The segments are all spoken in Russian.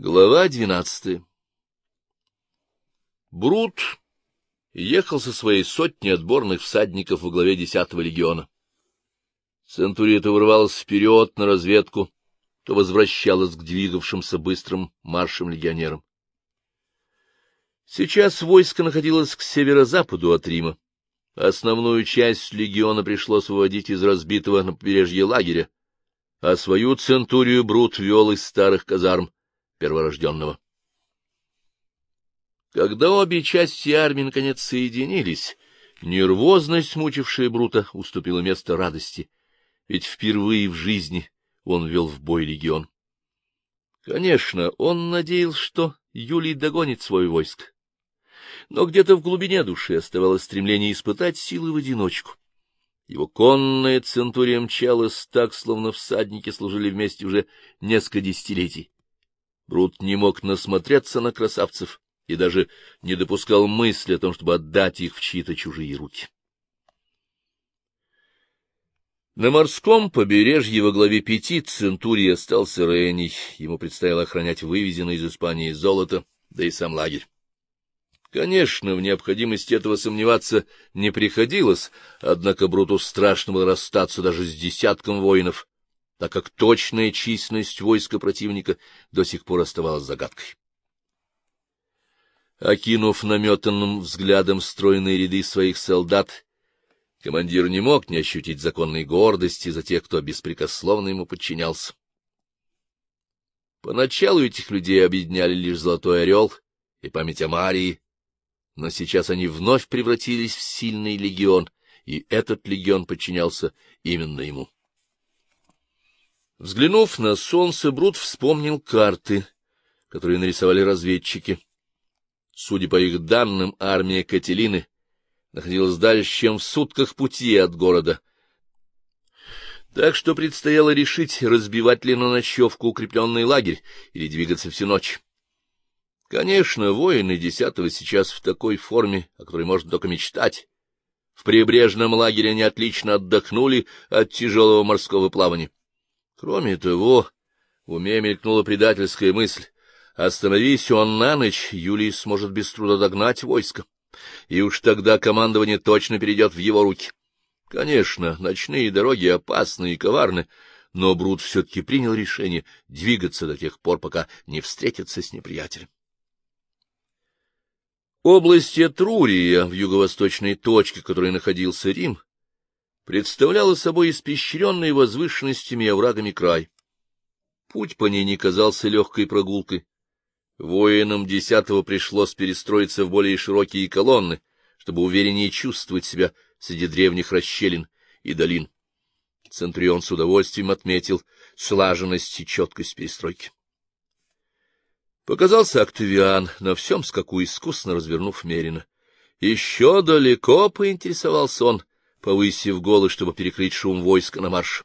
Глава двенадцатая Брут ехал со своей сотней отборных всадников во главе десятого легиона. Центурия то вырывалась вперед на разведку, то возвращалась к двигавшимся быстрым маршем легионерам. Сейчас войско находилось к северо-западу от Рима. Основную часть легиона пришлось выводить из разбитого на побережье лагеря, а свою центурию Брут вел из старых казарм перворожденного. Когда обе части армии наконец соединились, нервозность, мучившая Брута, уступила место радости, ведь впервые в жизни он вел в бой легион. Конечно, он надеялся, что Юлий догонит свое войско, но где-то в глубине души оставалось стремление испытать силы в одиночку. Его конная центурия мчалась так, словно всадники служили вместе уже несколько десятилетий. Брут не мог насмотреться на красавцев и даже не допускал мысли о том, чтобы отдать их в чьи-то чужие руки. На морском побережье во главе пяти центурий остался Рейний. Ему предстояло охранять вывезенное из Испании золото, да и сам лагерь. Конечно, в необходимости этого сомневаться не приходилось, однако Бруту страшно было расстаться даже с десятком воинов, так как точная численность войска противника до сих пор оставалась загадкой. Окинув наметанным взглядом стройные ряды своих солдат, командир не мог не ощутить законной гордости за тех, кто беспрекословно ему подчинялся. Поначалу этих людей объединяли лишь Золотой Орел и память о Марии, но сейчас они вновь превратились в сильный легион, и этот легион подчинялся именно ему. Взглянув на солнце, Брут вспомнил карты, которые нарисовали разведчики. Судя по их данным, армия Кателины находилась дальше, чем в сутках пути от города. Так что предстояло решить, разбивать ли на ночевку укрепленный лагерь или двигаться всю ночь. Конечно, воины десятого сейчас в такой форме, о которой можно только мечтать. В прибрежном лагере они отлично отдохнули от тяжелого морского плавания. Кроме того, в уме мелькнула предательская мысль. Остановись он на ночь, Юлий сможет без труда догнать войско, и уж тогда командование точно перейдет в его руки. Конечно, ночные дороги опасны и коварны, но Брут все-таки принял решение двигаться до тех пор, пока не встретится с неприятелем. Область Этрурия, в юго-восточной точке, которой находился Рим, представляла собой испещренный возвышенностями и оврагами край. Путь по ней не казался легкой прогулкой. Воинам десятого пришлось перестроиться в более широкие колонны, чтобы увереннее чувствовать себя среди древних расщелин и долин. Центурион с удовольствием отметил слаженность и четкость перестройки. Показался Октавиан, на всем скаку искусно развернув Мерина. Еще далеко поинтересовался он, повысив голос, чтобы перекрыть шум войска на марш.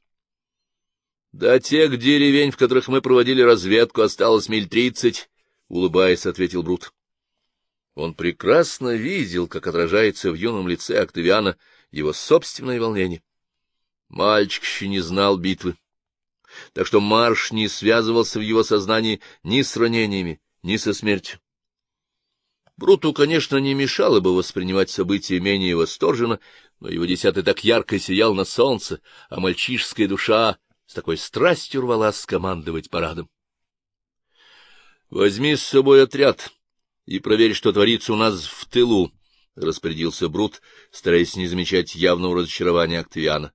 До тех деревень, в которых мы проводили разведку, осталось миль тридцать, — улыбаясь, ответил Брут. Он прекрасно видел, как отражается в юном лице Октавиана его собственное волнение. Мальчик еще не знал битвы так что марш не связывался в его сознании ни с ранениями, ни со смертью. Бруту, конечно, не мешало бы воспринимать события менее восторженно, но его десятый так ярко сиял на солнце, а мальчишеская душа с такой страстью рвалась скомандовать парадом. — Возьми с собой отряд и проверь, что творится у нас в тылу, — распорядился Брут, стараясь не замечать явного разочарования Октавиана.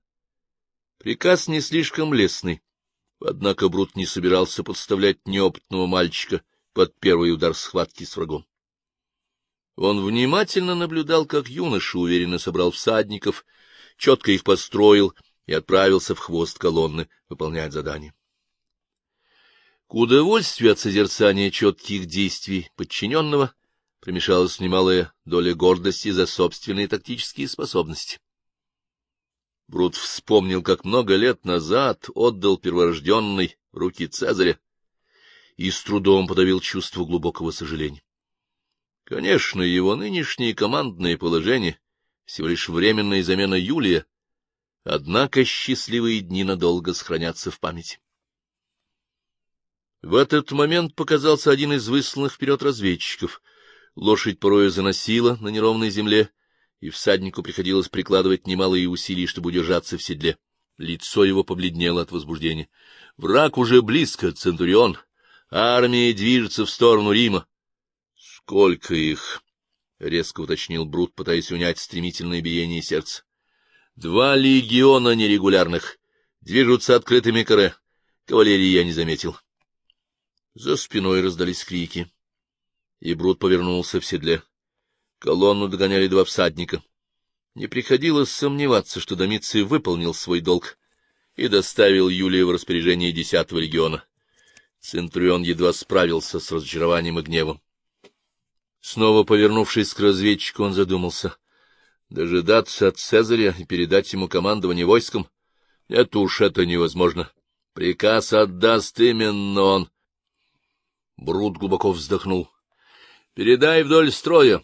Приказ не слишком лестный, Однако Брут не собирался подставлять неопытного мальчика под первый удар схватки с врагом. Он внимательно наблюдал, как юноша уверенно собрал всадников, четко их построил и отправился в хвост колонны выполнять задание. К удовольствию от созерцания четких действий подчиненного примешалась немалая доля гордости за собственные тактические способности. Брут вспомнил, как много лет назад отдал перворожденный руки Цезаря и с трудом подавил чувство глубокого сожаления. Конечно, его нынешнее командное положение — всего лишь временная замена Юлия, однако счастливые дни надолго сохранятся в памяти. В этот момент показался один из высланных вперед разведчиков. Лошадь порою заносила на неровной земле, и всаднику приходилось прикладывать немалые усилия, чтобы удержаться в седле. Лицо его побледнело от возбуждения. Враг уже близко, Центурион. Армия движется в сторону Рима. — Сколько их? — резко уточнил Брут, пытаясь унять стремительное биение сердца. — Два легиона нерегулярных. Движутся открытыми каре. Кавалерии я не заметил. За спиной раздались крики, и Брут повернулся в седле. Колонну догоняли два всадника. Не приходилось сомневаться, что Домиций выполнил свой долг и доставил Юлия в распоряжение десятого легиона. Центурион едва справился с разочарованием и гневом. Снова повернувшись к разведчику, он задумался. Дожидаться от Цезаря и передать ему командование войском? Нет уж, это невозможно. Приказ отдаст именно он. Брут глубоко вздохнул. — Передай вдоль строя.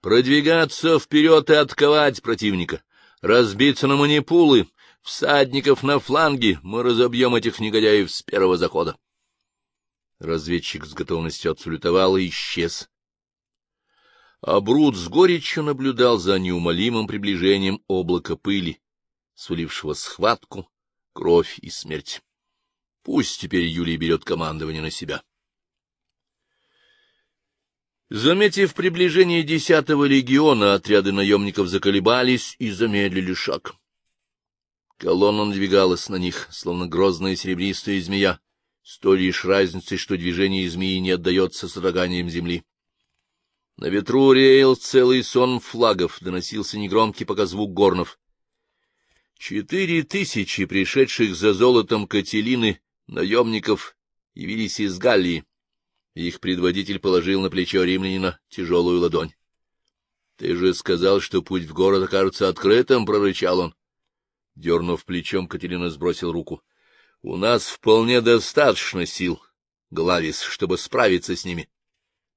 Продвигаться вперед и отковать противника. Разбиться на манипулы, всадников на фланге. Мы разобьем этих негодяев с первого захода. Разведчик с готовностью отсулютовал и исчез а Брут с горечью наблюдал за неумолимым приближением облака пыли, сулившего схватку, кровь и смерть. Пусть теперь Юлий берет командование на себя. Заметив приближение десятого легиона, отряды наемников заколебались и замедлили шаг. Колонна надвигалась на них, словно грозная серебристая змея, с той лишь разницей, что движение змеи не отдается содроганием земли. На ветру реял целый сон флагов, доносился негромкий пока звук горнов. Четыре тысячи пришедших за золотом Кателины наемников явились из Галлии. Их предводитель положил на плечо римлянина тяжелую ладонь. — Ты же сказал, что путь в город окажется открытым, — прорычал он. Дернув плечом, Катерина сбросил руку. — У нас вполне достаточно сил, Главис, чтобы справиться с ними.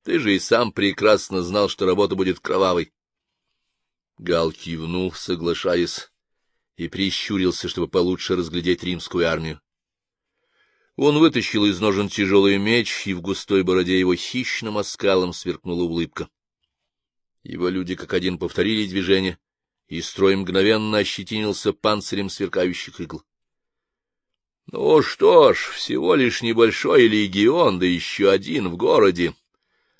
Ты же и сам прекрасно знал, что работа будет кровавой. Гал кивнул, соглашаясь, и прищурился, чтобы получше разглядеть римскую армию. Он вытащил из ножен тяжелый меч, и в густой бороде его хищным оскалом сверкнула улыбка. Его люди как один повторили движение, и строй мгновенно ощетинился панцирем сверкающих игл. Ну что ж, всего лишь небольшой легион, да еще один в городе, —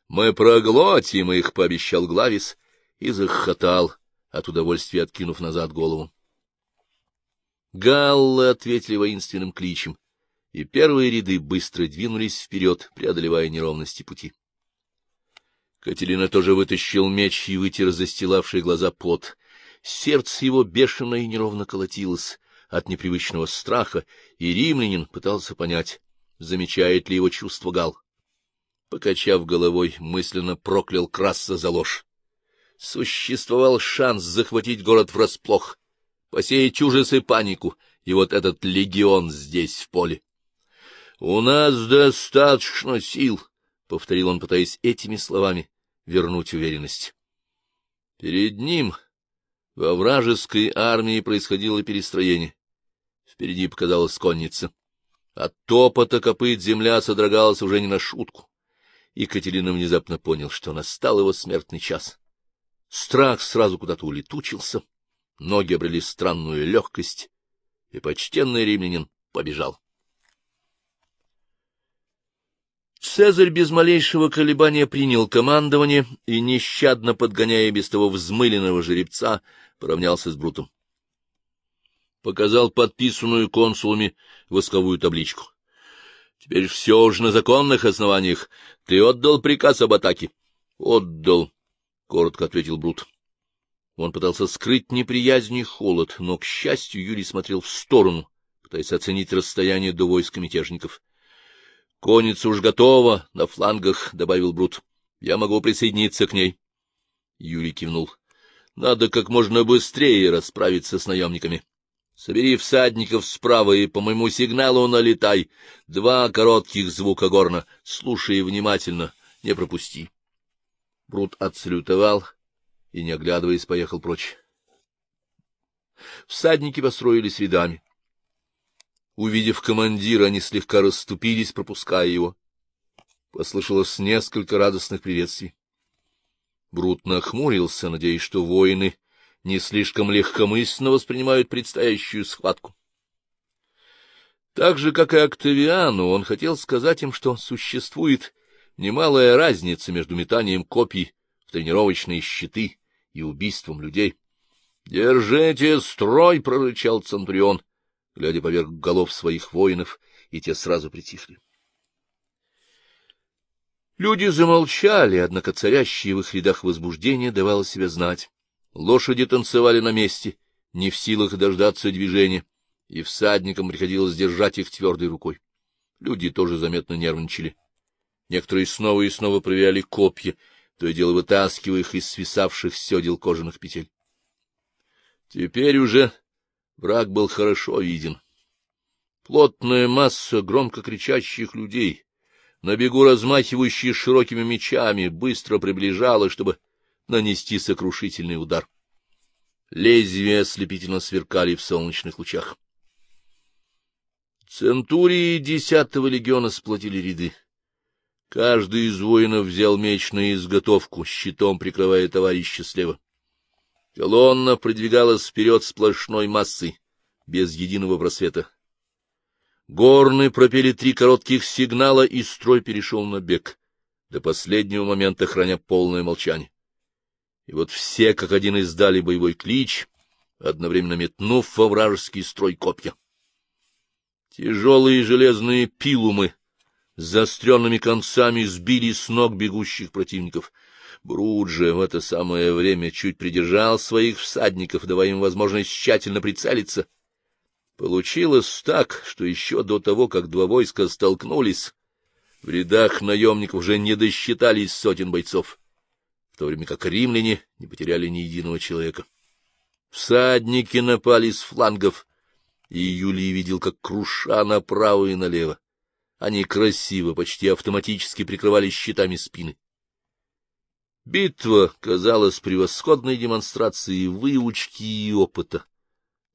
Мы проглотим их, — пообещал Главис и захохотал, от удовольствия откинув назад голову. Галлы ответили воинственным кличем, и первые ряды быстро двинулись вперед, преодолевая неровности пути. Катерина тоже вытащил меч и вытер застилавшие глаза пот. Сердце его бешено и неровно колотилось от непривычного страха, и римлянин пытался понять, замечает ли его чувство Гал покачав головой, мысленно проклял Краса за ложь. Существовал шанс захватить город врасплох, посеять ужас и панику, и вот этот легион здесь, в поле. — У нас достаточно сил, — повторил он, пытаясь этими словами вернуть уверенность. Перед ним во вражеской армии происходило перестроение. Впереди показалась конница. От топота копыт земля содрогалась уже не на шутку. Екатерина внезапно понял, что настал его смертный час. Страх сразу куда-то улетучился, ноги обрели странную легкость, и почтенный римлянин побежал. Цезарь без малейшего колебания принял командование и, нещадно подгоняя без того взмыленного жеребца, поравнялся с Брутом. Показал подписанную консулами восковую табличку. Теперь все уже на законных основаниях. Ты отдал приказ об атаке? — Отдал, — коротко ответил Брут. Он пытался скрыть неприязнь и холод, но, к счастью, Юрий смотрел в сторону, пытаясь оценить расстояние до войска мятежников. — Конница уж готова, на флангах, — добавил Брут. — Я могу присоединиться к ней. Юрий кивнул. — Надо как можно быстрее расправиться с наемниками. Собери всадников справа и по моему сигналу налетай. Два коротких звука горна. Слушай внимательно, не пропусти. Брут отсалютовал и, не оглядываясь, поехал прочь. Всадники построились рядами. Увидев командира, они слегка расступились, пропуская его. Послышалось несколько радостных приветствий. Брут нахмурился, надеясь, что воины не слишком легкомысленно воспринимают предстоящую схватку. Так же, как и Октавиану, он хотел сказать им, что существует немалая разница между метанием копий в тренировочные щиты и убийством людей. — Держите строй! — прорычал Центурион, глядя поверх голов своих воинов, и те сразу притихли. Люди замолчали, однако царящее в их рядах возбуждение давало себя знать. Лошади танцевали на месте, не в силах дождаться движения, и всадникам приходилось держать их твердой рукой. Люди тоже заметно нервничали. Некоторые снова и снова проверяли копья, то и дело вытаскивая их из свисавших седел кожаных петель. Теперь уже враг был хорошо виден. Плотная масса громко кричащих людей, на бегу размахивающие широкими мечами, быстро приближалась, чтобы нанести сокрушительный удар. Лезвия ослепительно сверкали в солнечных лучах. Центурии десятого легиона сплотили ряды. Каждый из воинов взял меч на изготовку, щитом прикрывая товарища слева. Колонна продвигалась вперед сплошной массой, без единого просвета. Горны пропели три коротких сигнала, и строй перешел на бег, до последнего момента храня полное молчание. И вот все, как один, издали боевой клич, одновременно метнув во вражеский строй копья. Тяжелые железные пилумы с заостренными концами сбили с ног бегущих противников. Бруд же в это самое время чуть придержал своих всадников, давая им возможность тщательно прицелиться. Получилось так, что еще до того, как два войска столкнулись, в рядах наемников уже не досчитались сотен бойцов, в то время как римляне не потеряли ни единого человека. Всадники напали с флангов, и Юлий видел, как круша направо и налево. Они красиво, почти автоматически прикрывали щитами спины. Битва казалась превосходной демонстрацией выучки и опыта,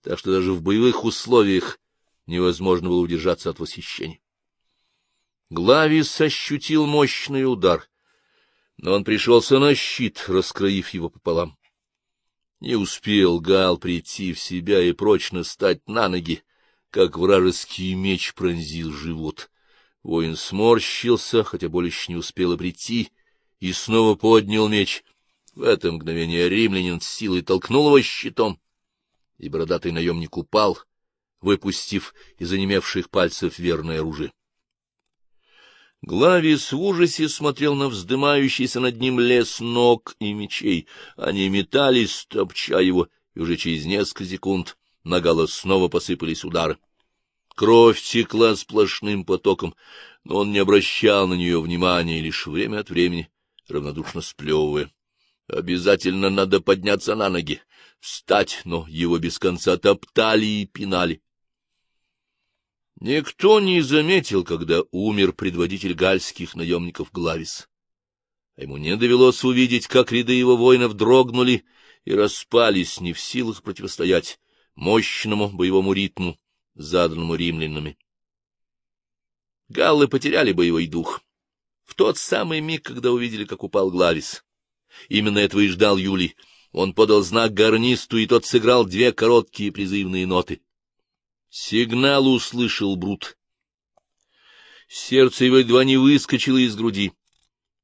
так что даже в боевых условиях невозможно было удержаться от восхищения. Главис ощутил мощный удар, но он пришелся на щит, раскроив его пополам. Не успел Гал прийти в себя и прочно стать на ноги, как вражеский меч пронзил живот. Воин сморщился, хотя боль еще не успела прийти, и снова поднял меч. В это мгновение римлянин с силой толкнул его щитом, и бородатый наемник упал, выпустив из онемевших пальцев верное оружие. Главис в ужасе смотрел на вздымающийся над ним лес ног и мечей. Они метались, топча его, и уже через несколько секунд на Гала снова посыпались удары. Кровь текла сплошным потоком, но он не обращал на нее внимания, лишь время от времени равнодушно сплевывая. Обязательно надо подняться на ноги, встать, но его без конца топтали и пинали. Никто не заметил, когда умер предводитель гальских наемников Главис. А ему не довелось увидеть, как ряды его воинов дрогнули и распались, не в силах противостоять мощному боевому ритму, заданному римлянами. Галлы потеряли боевой дух в тот самый миг, когда увидели, как упал Главис. Именно этого и ждал Юлий. Он подал знак гарнисту, и тот сыграл две короткие призывные ноты. Сигнал услышал Брут. Сердце его едва не выскочило из груди.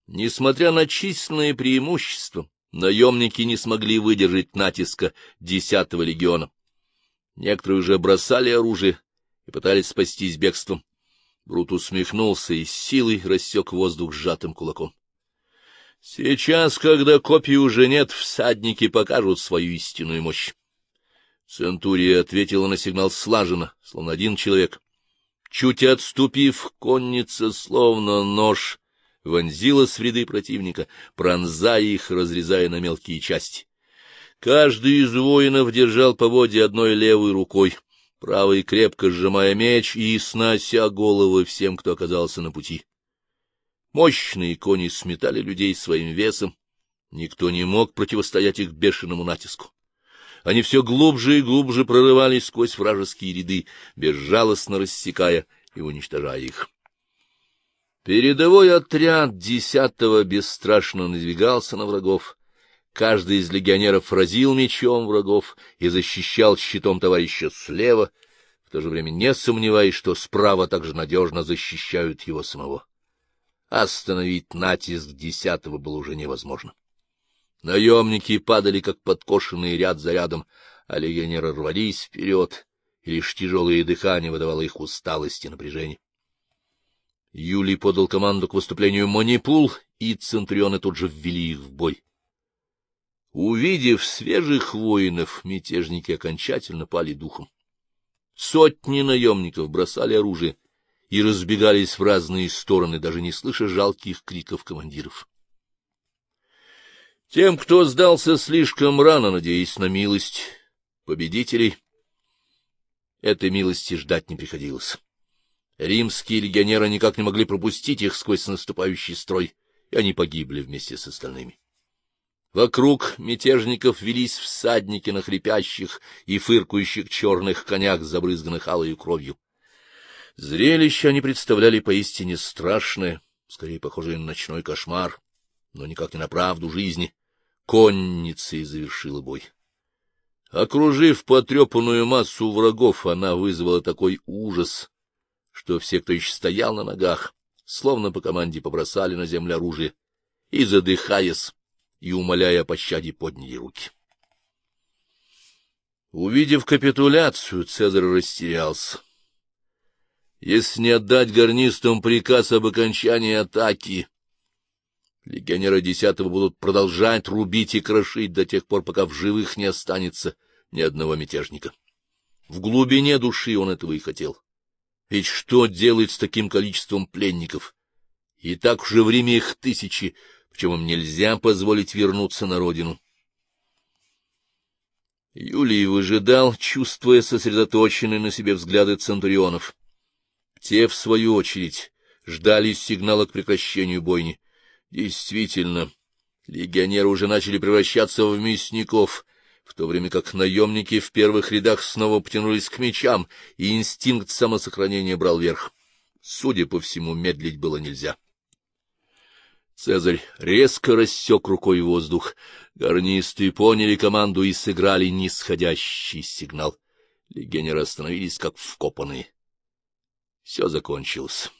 Несмотря на численное преимущество, наемники не смогли выдержать натиска десятого легиона. Некоторые уже бросали оружие и пытались спастись бегством. Брут усмехнулся и с силой рассек воздух сжатым кулаком. Сейчас, когда копий уже нет, всадники покажут свою истинную мощь. Центурия ответила на сигнал слаженно, словно один человек. Чуть отступив, конница, словно нож, вонзилась в ряды противника, пронзая их, разрезая на мелкие части. Каждый из воинов держал по воде одной левой рукой, правой крепко сжимая меч и снося головы всем, кто оказался на пути. Мощные кони сметали людей своим весом, никто не мог противостоять их бешеному натиску. Они все глубже и глубже прорывались сквозь вражеские ряды, безжалостно рассекая и уничтожая их. Передовой отряд десятого бесстрашно надвигался на врагов. Каждый из легионеров разил мечом врагов и защищал щитом товарища слева, в то же время не сомневаясь, что справа также надежно защищают его самого. Остановить натиск десятого было уже невозможно. Наемники падали, как подкошенные ряд за рядом, а легионеры рвались вперед, и лишь тяжелое дыхание выдавало их усталость и напряжение. Юлий подал команду к выступлению манипул, и центрионы тут же ввели их в бой. Увидев свежих воинов, мятежники окончательно пали духом. Сотни наемников бросали оружие и разбегались в разные стороны, даже не слыша жалких криков командиров. Тем, кто сдался слишком рано, надеясь на милость победителей, этой милости ждать не приходилось. Римские легионеры никак не могли пропустить их сквозь наступающий строй, и они погибли вместе с остальными. Вокруг мятежников велись всадники на хрипящих и фыркающих черных конях, забрызганных алой кровью. Зрелище они представляли поистине страшное, скорее похожее на ночной кошмар, но никак не на правду жизни. Конницей завершила бой. Окружив потрепанную массу врагов, она вызвала такой ужас, что все, кто еще стоял на ногах, словно по команде побросали на землю оружие и, задыхаясь, и, умоляя о пощаде, подняли руки. Увидев капитуляцию, Цезарь растерялся. Если не отдать гарнистам приказ об окончании атаки, легионеры десятого будут продолжать рубить и крошить до тех пор, пока в живых не останется ни одного мятежника. В глубине души он этого и хотел. Ведь что делать с таким количеством пленников? И так уже в Риме их тысячи, причем им нельзя позволить вернуться на родину. Юлий выжидал, чувствуя сосредоточенные на себе взгляды центурионов. Те, в свою очередь, ждали сигнала к прекращению бойни. Действительно, легионеры уже начали превращаться в мясников, в то время как наемники в первых рядах снова потянулись к мечам, и инстинкт самосохранения брал верх. Судя по всему, медлить было нельзя. Цезарь резко рассек рукой воздух. Гарнисты поняли команду и сыграли нисходящий сигнал. Легионеры остановились, как вкопанные. Все закончилось.